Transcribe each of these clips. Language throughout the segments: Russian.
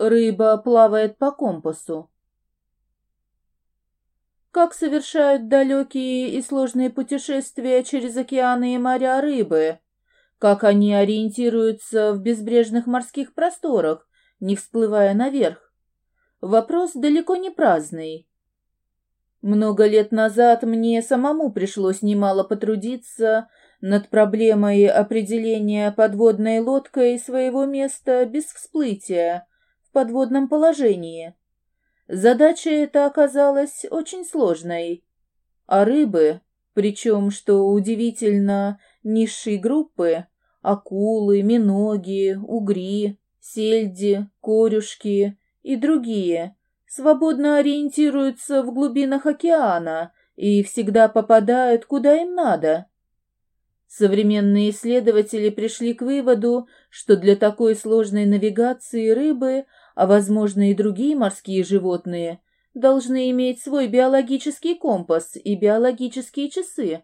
Рыба плавает по компасу. Как совершают далекие и сложные путешествия через океаны и моря рыбы? Как они ориентируются в безбрежных морских просторах, не всплывая наверх? Вопрос далеко не праздный. Много лет назад мне самому пришлось немало потрудиться над проблемой определения подводной лодкой своего места без всплытия подводном положении. Задача эта оказалась очень сложной. А рыбы, причем, что удивительно, низшей группы, акулы, миноги, угри, сельди, корюшки и другие, свободно ориентируются в глубинах океана и всегда попадают куда им надо. Современные исследователи пришли к выводу, что для такой сложной навигации рыбы а, возможно, и другие морские животные, должны иметь свой биологический компас и биологические часы.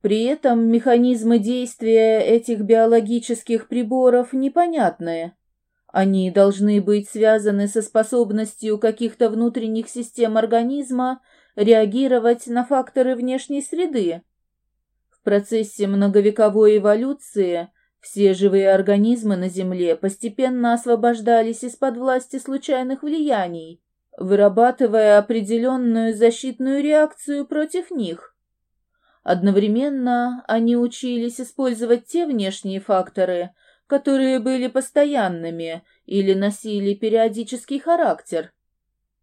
При этом механизмы действия этих биологических приборов непонятны. Они должны быть связаны со способностью каких-то внутренних систем организма реагировать на факторы внешней среды. В процессе многовековой эволюции все живые организмы на Земле постепенно освобождались из-под власти случайных влияний, вырабатывая определенную защитную реакцию против них. Одновременно они учились использовать те внешние факторы, которые были постоянными или носили периодический характер.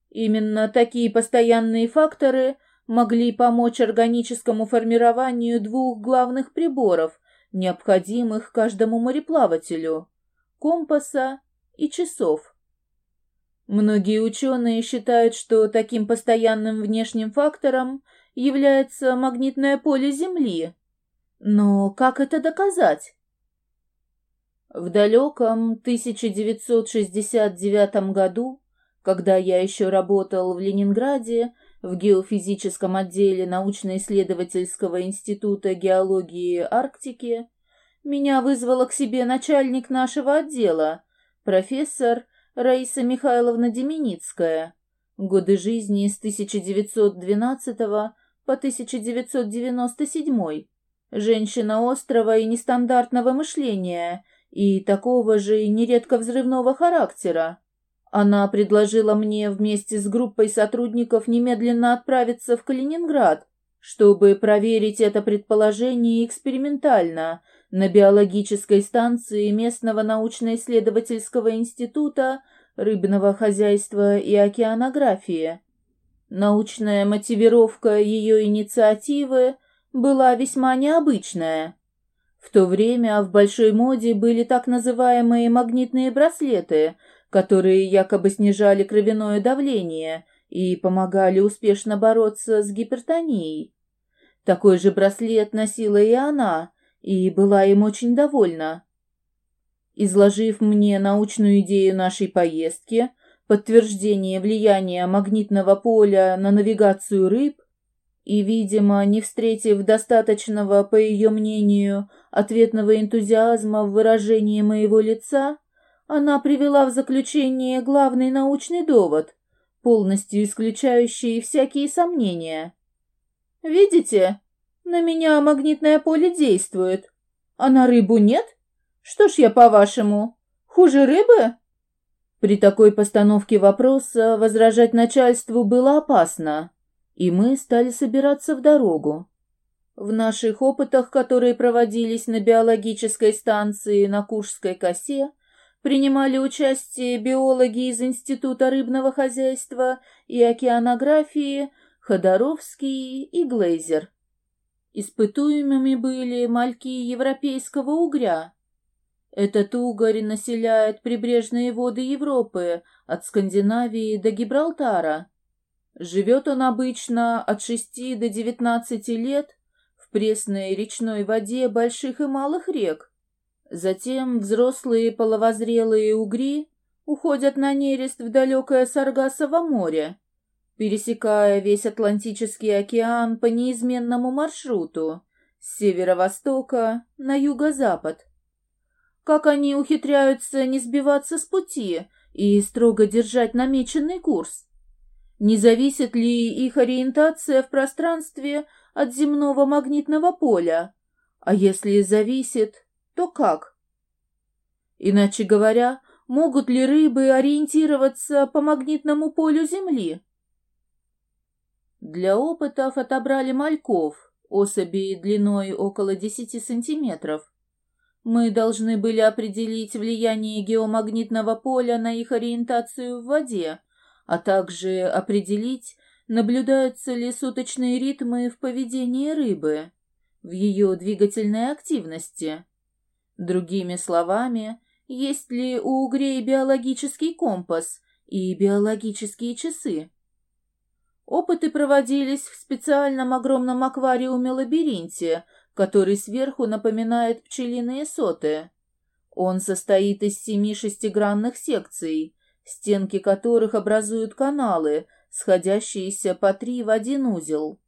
Именно такие постоянные факторы могли помочь органическому формированию двух главных приборов, необходимых каждому мореплавателю, компаса и часов. Многие ученые считают, что таким постоянным внешним фактором является магнитное поле Земли. Но как это доказать? В далеком 1969 году, когда я еще работал в Ленинграде, в геофизическом отделе научно-исследовательского института геологии Арктики. Меня вызвала к себе начальник нашего отдела, профессор Раиса Михайловна Деменицкая, годы жизни с 1912 по 1997, женщина острого и нестандартного мышления и такого же нередко взрывного характера. Она предложила мне вместе с группой сотрудников немедленно отправиться в Калининград, чтобы проверить это предположение экспериментально на биологической станции местного научно-исследовательского института рыбного хозяйства и океанографии. Научная мотивировка ее инициативы была весьма необычная. В то время в большой моде были так называемые магнитные браслеты – которые якобы снижали кровяное давление и помогали успешно бороться с гипертонией. Такой же браслет носила и она, и была им очень довольна. Изложив мне научную идею нашей поездки, подтверждение влияния магнитного поля на навигацию рыб, и, видимо, не встретив достаточного, по ее мнению, ответного энтузиазма в выражении моего лица, она привела в заключение главный научный довод, полностью исключающий всякие сомнения. «Видите, на меня магнитное поле действует, а на рыбу нет? Что ж я, по-вашему, хуже рыбы?» При такой постановке вопроса возражать начальству было опасно, и мы стали собираться в дорогу. В наших опытах, которые проводились на биологической станции на Куршской косе, принимали участие биологи из Института рыбного хозяйства и океанографии Ходоровский и Глейзер. Испытуемыми были мальки европейского угря. Этот угорь населяет прибрежные воды Европы от Скандинавии до Гибралтара. Живет он обычно от 6 до 19 лет в пресной речной воде больших и малых рек, Затем взрослые половозрелые угри уходят на нерест в далекое Саргасово море, пересекая весь Атлантический океан по неизменному маршруту с северо-востока на юго-запад. Как они ухитряются не сбиваться с пути и строго держать намеченный курс? Не зависит ли их ориентация в пространстве от земного магнитного поля? А если зависит, то как? Иначе говоря, могут ли рыбы ориентироваться по магнитному полю Земли? Для опытов отобрали мальков, особей длиной около 10 сантиметров. Мы должны были определить влияние геомагнитного поля на их ориентацию в воде, а также определить, наблюдаются ли суточные ритмы в поведении рыбы, в ее двигательной активности. Другими словами, есть ли у угрей биологический компас и биологические часы. Опыты проводились в специальном огромном аквариуме-лабиринте, который сверху напоминает пчелиные соты. Он состоит из семи шестигранных секций, стенки которых образуют каналы, сходящиеся по три в один узел.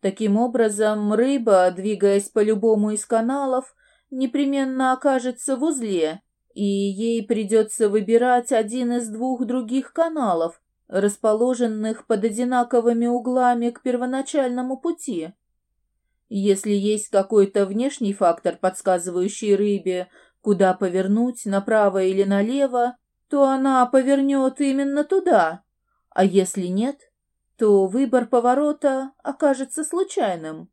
Таким образом, рыба, двигаясь по любому из каналов, непременно окажется в узле, и ей придется выбирать один из двух других каналов, расположенных под одинаковыми углами к первоначальному пути. Если есть какой-то внешний фактор, подсказывающий рыбе, куда повернуть, направо или налево, то она повернет именно туда, а если нет, то выбор поворота окажется случайным.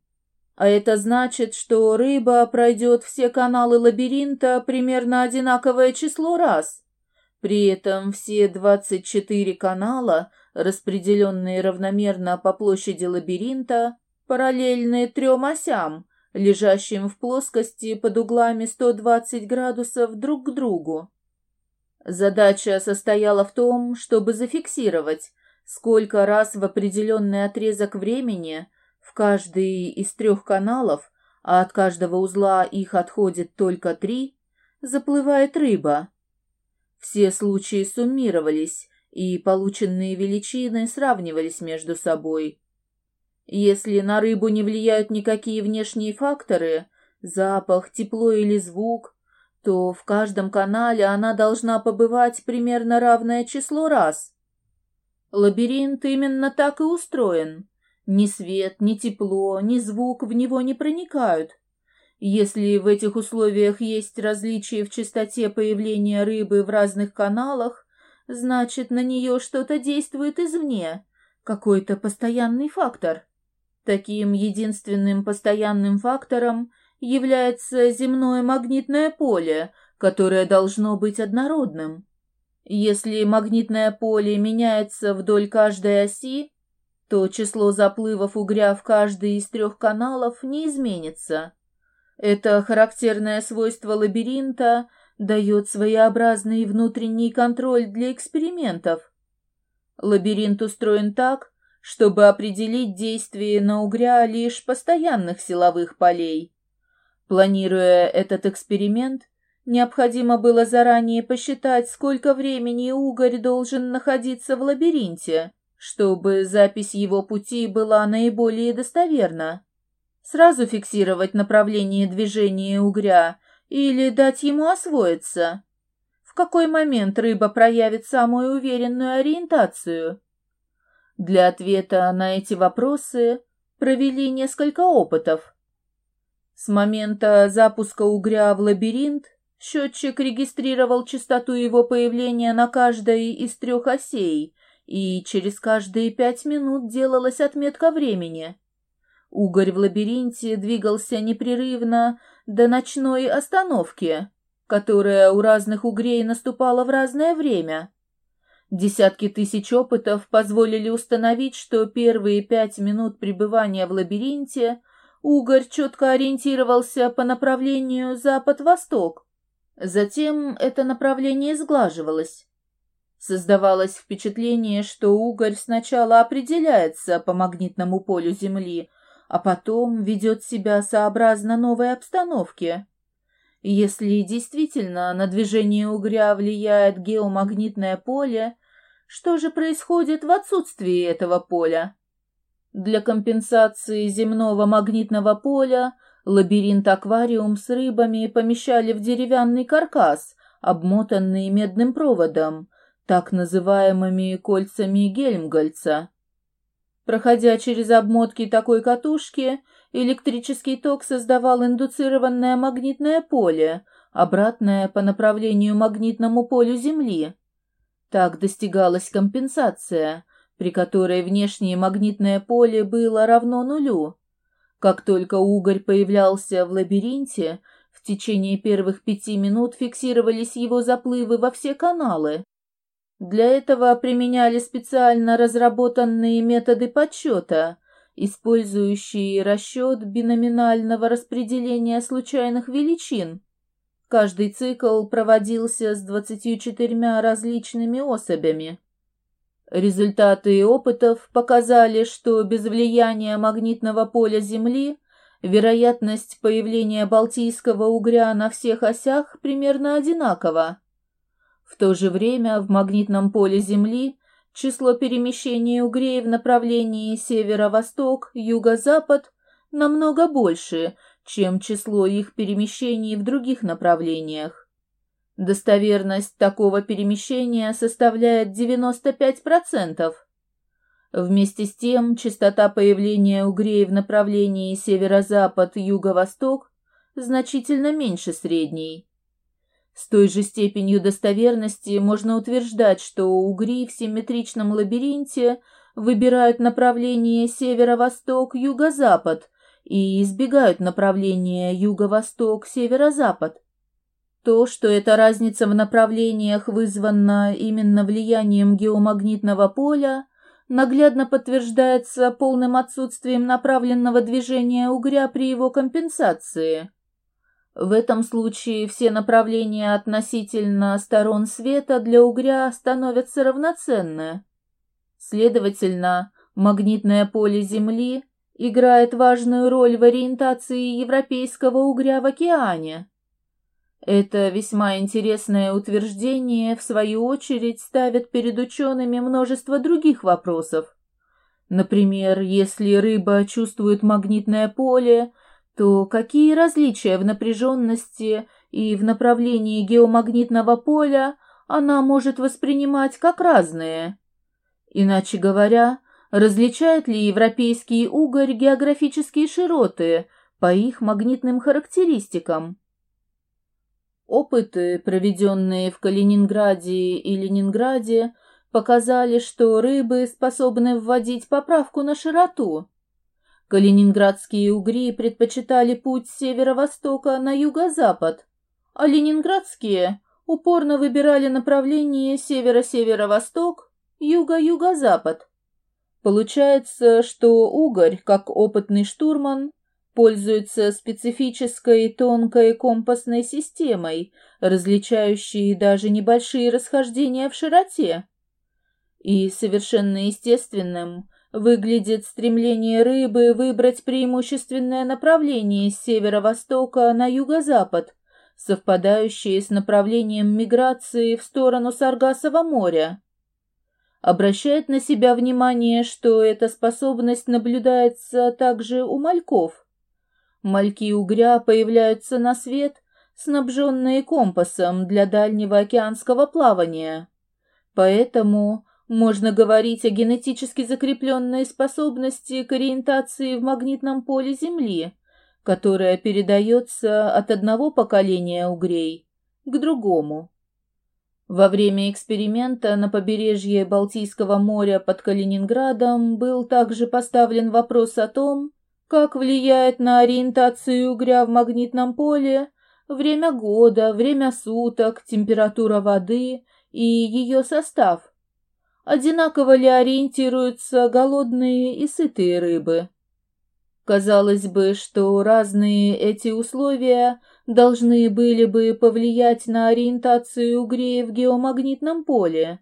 А это значит, что рыба пройдет все каналы лабиринта примерно одинаковое число раз. При этом все 24 канала, распределенные равномерно по площади лабиринта, параллельны трем осям, лежащим в плоскости под углами 120 градусов друг к другу. Задача состояла в том, чтобы зафиксировать, сколько раз в определенный отрезок времени в каждый из трех каналов, а от каждого узла их отходит только три, заплывает рыба. Все случаи суммировались, и полученные величины сравнивались между собой. Если на рыбу не влияют никакие внешние факторы, запах, тепло или звук, то в каждом канале она должна побывать примерно равное число раз. Лабиринт именно так и устроен. Ни свет, ни тепло, ни звук в него не проникают. Если в этих условиях есть различия в частоте появления рыбы в разных каналах, значит, на нее что-то действует извне, какой-то постоянный фактор. Таким единственным постоянным фактором является земное магнитное поле, которое должно быть однородным. Если магнитное поле меняется вдоль каждой оси, то число заплывов угря в каждый из трех каналов не изменится. Это характерное свойство лабиринта дает своеобразный внутренний контроль для экспериментов. Лабиринт устроен так, чтобы определить действие на угря лишь постоянных силовых полей. Планируя этот эксперимент, необходимо было заранее посчитать, сколько времени угорь должен находиться в лабиринте, чтобы запись его пути была наиболее достоверна. Сразу фиксировать направление движения угря или дать ему освоиться. В какой момент рыба проявит самую уверенную ориентацию? Для ответа на эти вопросы провели несколько опытов. С момента запуска угря в лабиринт счетчик регистрировал частоту его появления на каждой из трех осей, и через каждые пять минут делалась отметка времени. Угорь в лабиринте двигался непрерывно до ночной остановки, которая у разных угрей наступала в разное время. Десятки тысяч опытов позволили установить, что первые пять минут пребывания в лабиринте угорь четко ориентировался по направлению запад-восток. Затем это направление сглаживалось. Создавалось впечатление, что угорь сначала определяется по магнитному полю Земли, а потом ведет себя сообразно новой обстановке. Если действительно на движение угря влияет геомагнитное поле, что же происходит в отсутствии этого поля? Для компенсации земного магнитного поля лабиринт-аквариум с рыбами помещали в деревянный каркас, обмотанный медным проводом, так называемыми кольцами Гельмгольца. Проходя через обмотки такой катушки, электрический ток создавал индуцированное магнитное поле, обратное по направлению магнитному полю Земли. Так достигалась компенсация, при которой внешнее магнитное поле было равно нулю. Как только угорь появлялся в лабиринте, в течение первых пяти минут фиксировались его заплывы во все каналы. Для этого применяли специально разработанные методы подсчета, использующие расчет биноминального распределения случайных величин. Каждый цикл проводился с 24 различными особями. Результаты опытов показали, что без влияния магнитного поля Земли вероятность появления балтийского угря на всех осях примерно одинакова. То же время в магнитном поле Земли число перемещений угрей в направлении северо-восток, юго-запад намного больше, чем число их перемещений в других направлениях. Достоверность такого перемещения составляет 95%. Вместе с тем, частота появления угрей в направлении северо-запад-юго-восток значительно меньше средней. С той же степенью достоверности можно утверждать, что угри в симметричном лабиринте выбирают направление северо-восток-юго-запад и избегают направления юго-восток-северо-запад. То, что эта разница в направлениях вызвана именно влиянием геомагнитного поля, наглядно подтверждается полным отсутствием направленного движения угря при его компенсации – в этом случае все направления относительно сторон света для угря становятся равноценны. Следовательно, магнитное поле Земли играет важную роль в ориентации европейского угря в океане. Это весьма интересное утверждение, в свою очередь, ставит перед учеными множество других вопросов. Например, если рыба чувствует магнитное поле, то какие различия в напряженности и в направлении геомагнитного поля она может воспринимать как разные? Иначе говоря, различает ли европейский угорь географические широты по их магнитным характеристикам? Опыты, проведенные в Калининграде и Ленинграде, показали, что рыбы способны вводить поправку на широту. Калининградские угри предпочитали путь с северо-востока на юго-запад, а ленинградские упорно выбирали направление северо-северо-восток, юго-юго-запад. Получается, что угорь, как опытный штурман, пользуется специфической тонкой компасной системой, различающей даже небольшие расхождения в широте. И совершенно естественным Выглядит стремление рыбы выбрать преимущественное направление с северо-востока на юго-запад, совпадающее с направлением миграции в сторону Саргасова моря. Обращает на себя внимание, что эта способность наблюдается также у мальков. Мальки угря появляются на свет, снабженные компасом для дальнего океанского плавания. Поэтому можно говорить о генетически закрепленной способности к ориентации в магнитном поле Земли, которая передается от одного поколения угрей к другому. Во время эксперимента на побережье Балтийского моря под Калининградом был также поставлен вопрос о том, как влияет на ориентацию угря в магнитном поле время года, время суток, температура воды и ее состав одинаково ли ориентируются голодные и сытые рыбы. Казалось бы, что разные эти условия должны были бы повлиять на ориентацию угрей в геомагнитном поле,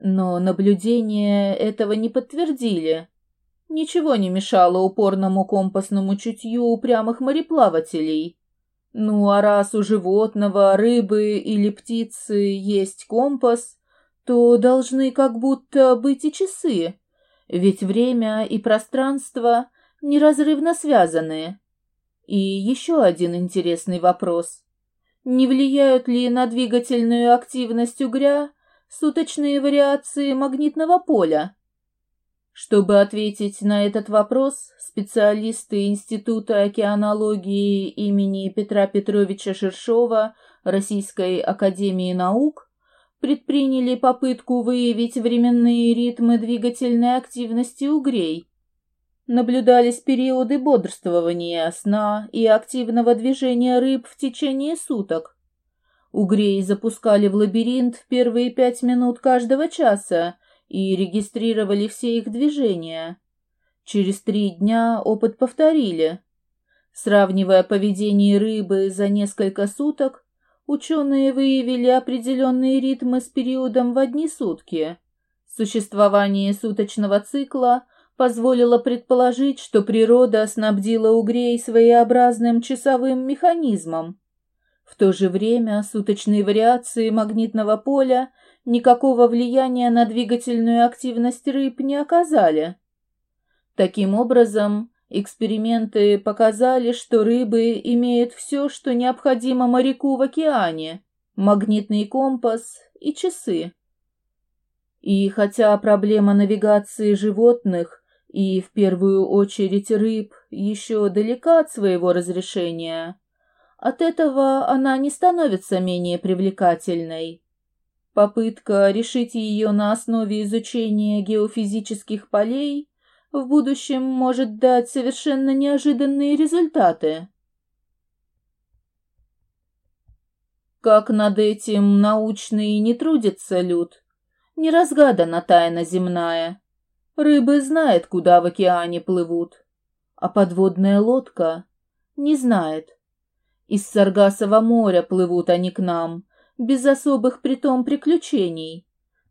но наблюдения этого не подтвердили. Ничего не мешало упорному компасному чутью упрямых мореплавателей. Ну а раз у животного, рыбы или птицы есть компас, то должны как будто быть и часы, ведь время и пространство неразрывно связаны. И еще один интересный вопрос. Не влияют ли на двигательную активность угря суточные вариации магнитного поля. Чтобы ответить на этот вопрос, специалисты Института океанологии имени Петра Петровича Шершова Российской академии наук предприняли попытку выявить временные ритмы двигательной активности угрей. Наблюдались периоды бодрствования, сна и активного движения рыб в течение суток. Угрей запускали в лабиринт в первые пять минут каждого часа и регистрировали все их движения. Через три дня опыт повторили. Сравнивая поведение рыбы за несколько суток, ученые выявили определенные ритмы с периодом в одни сутки. Существование суточного цикла позволило предположить, что природа снабдила угрей своеобразным часовым механизмом. В то же время суточные вариации магнитного поля никакого влияния на двигательную активность рыб не оказали. Таким образом, эксперименты показали, что рыбы имеют все, что необходимо моряку в океане – магнитный компас и часы. И хотя проблема навигации животных и, в первую очередь, рыб еще далека от своего разрешения, от этого она не становится менее привлекательной. Попытка решить ее на основе изучения геофизических полей в будущем может дать совершенно неожиданные результаты. Как над этим научный не трудится люд, не разгадана тайна земная. Рыбы знают, куда в океане плывут, а подводная лодка не знает. Из Саргасова моря плывут они к нам, без особых притом приключений,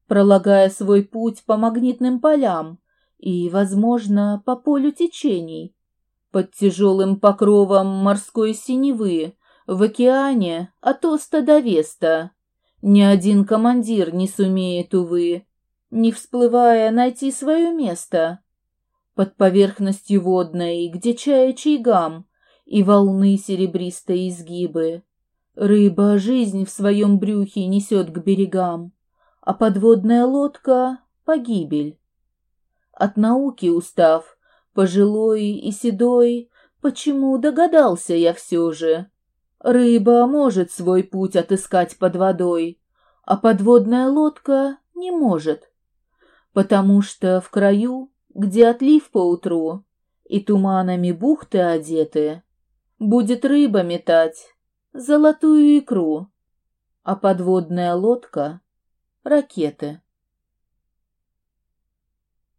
пролагая свой путь по магнитным полям и, возможно, по полю течений. Под тяжелым покровом морской синевы, в океане от Оста до Веста. Ни один командир не сумеет, увы, не всплывая, найти свое место. Под поверхностью водной, где чаячий гам, и волны серебристые изгибы. Рыба жизнь в своем брюхе несет к берегам, а подводная лодка — погибель. От науки устав, пожилой и седой, почему догадался я все же. Рыба может свой путь отыскать под водой, а подводная лодка не может, потому что в краю, где отлив поутру и туманами бухты одеты, будет рыба метать золотую икру, а подводная лодка — ракеты.